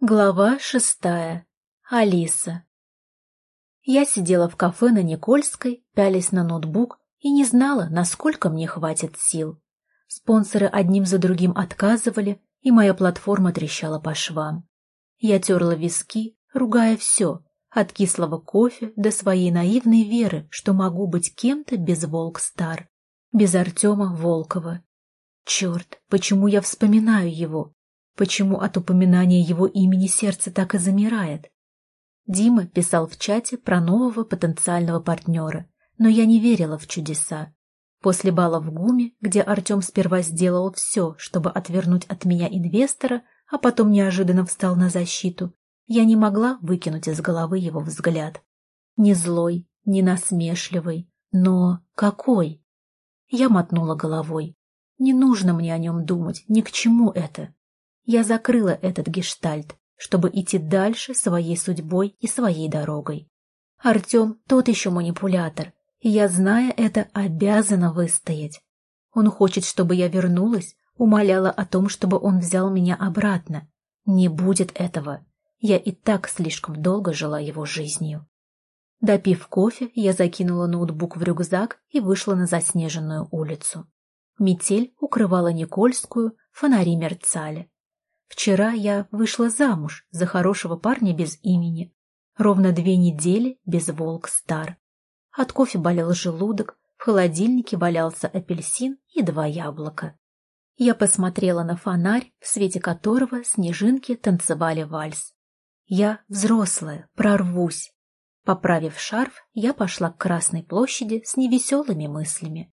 Глава шестая. Алиса. Я сидела в кафе на Никольской, пялись на ноутбук и не знала, насколько мне хватит сил. Спонсоры одним за другим отказывали, и моя платформа трещала по швам. Я терла виски, ругая все, от кислого кофе до своей наивной веры, что могу быть кем-то без Волк-Стар, без Артема Волкова. Черт, почему я вспоминаю его, Почему от упоминания его имени сердце так и замирает? Дима писал в чате про нового потенциального партнера, но я не верила в чудеса. После бала в ГУМе, где Артем сперва сделал все, чтобы отвернуть от меня инвестора, а потом неожиданно встал на защиту, я не могла выкинуть из головы его взгляд. Не злой, не насмешливый, но какой? Я мотнула головой. Не нужно мне о нем думать, ни к чему это. Я закрыла этот гештальт, чтобы идти дальше своей судьбой и своей дорогой. Артем тот еще манипулятор, и я, зная это, обязана выстоять. Он хочет, чтобы я вернулась, умоляла о том, чтобы он взял меня обратно. Не будет этого. Я и так слишком долго жила его жизнью. Допив кофе, я закинула ноутбук в рюкзак и вышла на заснеженную улицу. Метель укрывала Никольскую, фонари мерцали. Вчера я вышла замуж за хорошего парня без имени. Ровно две недели без волк-стар. От кофе болел желудок, в холодильнике валялся апельсин и два яблока. Я посмотрела на фонарь, в свете которого снежинки танцевали вальс. Я взрослая, прорвусь. Поправив шарф, я пошла к Красной площади с невеселыми мыслями.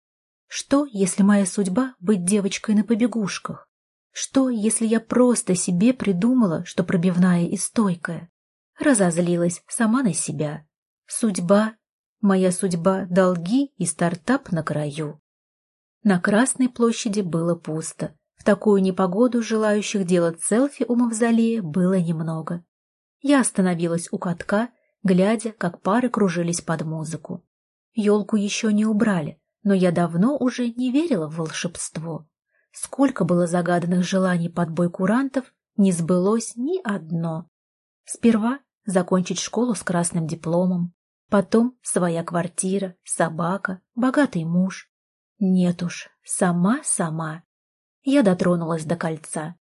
Что, если моя судьба — быть девочкой на побегушках? Что, если я просто себе придумала, что пробивная и стойкая? Разозлилась сама на себя. Судьба, моя судьба — долги и стартап на краю. На Красной площади было пусто. В такую непогоду желающих делать селфи у мавзолея было немного. Я остановилась у катка, глядя, как пары кружились под музыку. Елку еще не убрали, но я давно уже не верила в волшебство. Сколько было загаданных желаний под бой курантов, не сбылось ни одно. Сперва закончить школу с красным дипломом, потом своя квартира, собака, богатый муж. Нет уж, сама-сама. Я дотронулась до кольца.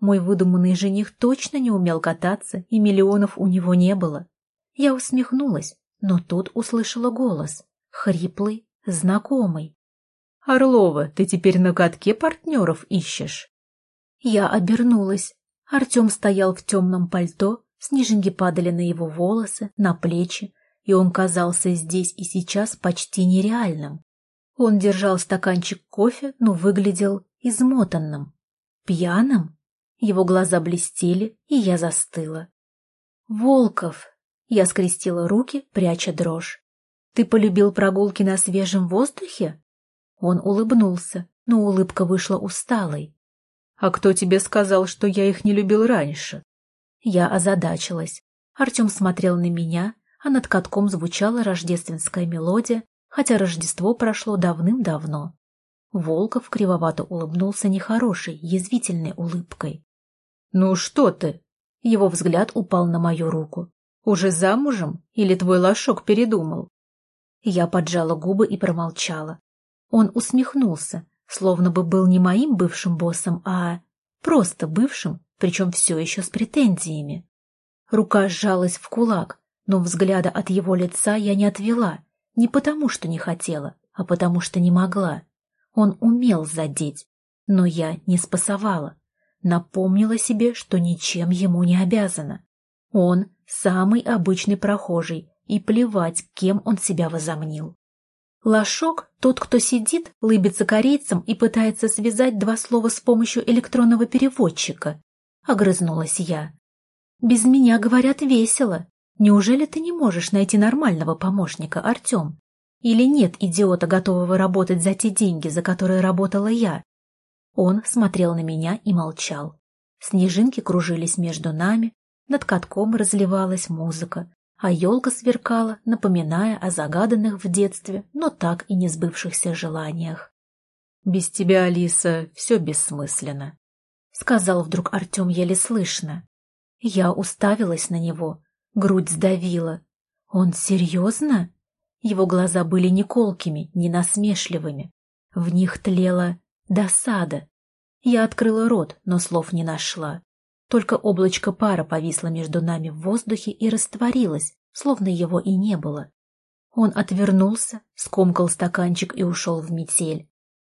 Мой выдуманный жених точно не умел кататься, и миллионов у него не было. Я усмехнулась, но тут услышала голос, хриплый, знакомый. «Орлова, ты теперь на катке партнеров ищешь?» Я обернулась. Артем стоял в темном пальто, снежинки падали на его волосы, на плечи, и он казался здесь и сейчас почти нереальным. Он держал стаканчик кофе, но выглядел измотанным. Пьяным? Его глаза блестели, и я застыла. «Волков!» — я скрестила руки, пряча дрожь. «Ты полюбил прогулки на свежем воздухе?» Он улыбнулся, но улыбка вышла усталой. «А кто тебе сказал, что я их не любил раньше?» Я озадачилась. Артем смотрел на меня, а над катком звучала рождественская мелодия, хотя Рождество прошло давным-давно. Волков кривовато улыбнулся нехорошей, язвительной улыбкой. «Ну что ты?» Его взгляд упал на мою руку. «Уже замужем? Или твой лошок передумал?» Я поджала губы и промолчала. Он усмехнулся, словно бы был не моим бывшим боссом, а просто бывшим, причем все еще с претензиями. Рука сжалась в кулак, но взгляда от его лица я не отвела, не потому что не хотела, а потому что не могла. Он умел задеть, но я не спасовала. Напомнила себе, что ничем ему не обязана. Он самый обычный прохожий, и плевать, кем он себя возомнил. Лошок — тот, кто сидит, лыбится корейцам и пытается связать два слова с помощью электронного переводчика. Огрызнулась я. Без меня, говорят, весело. Неужели ты не можешь найти нормального помощника, Артем? Или нет идиота, готового работать за те деньги, за которые работала я? Он смотрел на меня и молчал. Снежинки кружились между нами, над катком разливалась музыка, а елка сверкала, напоминая о загаданных в детстве, но так и не сбывшихся желаниях. «Без тебя, Алиса, все бессмысленно», — сказал вдруг Артем еле слышно. Я уставилась на него, грудь сдавила. Он серьезно? Его глаза были не колкими, не насмешливыми. В них тлела досада. Я открыла рот, но слов не нашла. Только облачко пара повисло между нами в воздухе и растворилось, словно его и не было. Он отвернулся, скомкал стаканчик и ушел в метель.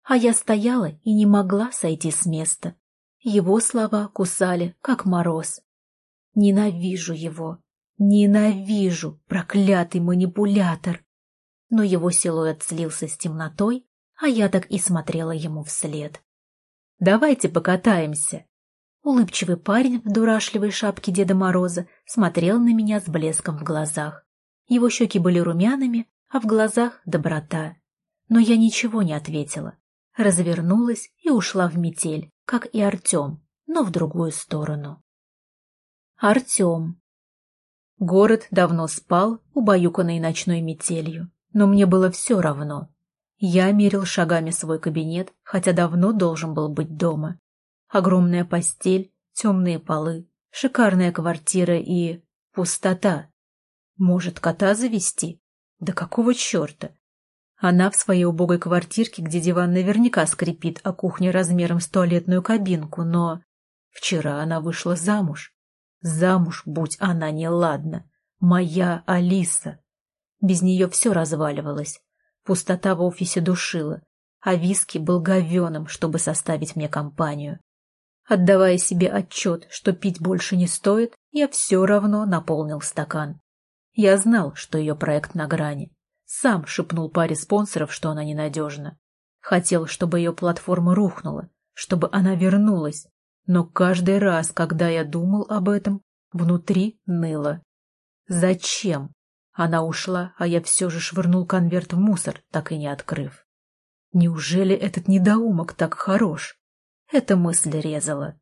А я стояла и не могла сойти с места. Его слова кусали, как мороз. Ненавижу его. Ненавижу, проклятый манипулятор. Но его силуэт слился с темнотой, а я так и смотрела ему вслед. «Давайте покатаемся!» Улыбчивый парень в дурашливой шапке Деда Мороза смотрел на меня с блеском в глазах. Его щеки были румяными, а в глазах доброта. Но я ничего не ответила. Развернулась и ушла в метель, как и Артем, но в другую сторону. Артем. Город давно спал, убаюканный ночной метелью, но мне было все равно. Я мерил шагами свой кабинет, хотя давно должен был быть дома. Огромная постель, темные полы, шикарная квартира и... пустота. Может, кота завести? Да какого черта? Она в своей убогой квартирке, где диван наверняка скрипит, а кухня размером с туалетную кабинку, но... Вчера она вышла замуж. Замуж, будь она неладна. Моя Алиса. Без нее все разваливалось. Пустота в офисе душила, а виски был говеным, чтобы составить мне компанию. Отдавая себе отчет, что пить больше не стоит, я все равно наполнил стакан. Я знал, что ее проект на грани. Сам шепнул паре спонсоров, что она ненадежна. Хотел, чтобы ее платформа рухнула, чтобы она вернулась. Но каждый раз, когда я думал об этом, внутри ныло. Зачем? Она ушла, а я все же швырнул конверт в мусор, так и не открыв. Неужели этот недоумок так хорош? Эта мысль резала.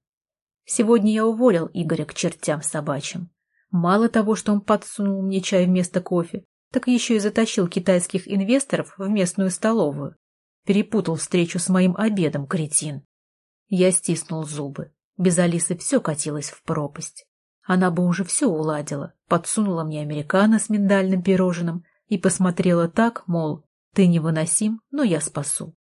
Сегодня я уволил Игоря к чертям собачьим. Мало того, что он подсунул мне чай вместо кофе, так еще и затащил китайских инвесторов в местную столовую. Перепутал встречу с моим обедом, кретин. Я стиснул зубы. Без Алисы все катилось в пропасть. Она бы уже все уладила, подсунула мне американо с миндальным пирожным и посмотрела так, мол, ты невыносим, но я спасу.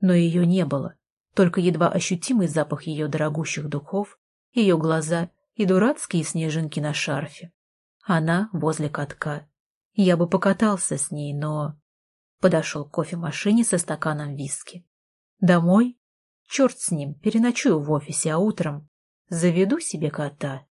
Но ее не было, только едва ощутимый запах ее дорогущих духов, ее глаза и дурацкие снежинки на шарфе. Она возле катка. Я бы покатался с ней, но... Подошел к кофемашине со стаканом виски. Домой? Черт с ним, переночую в офисе, а утром заведу себе кота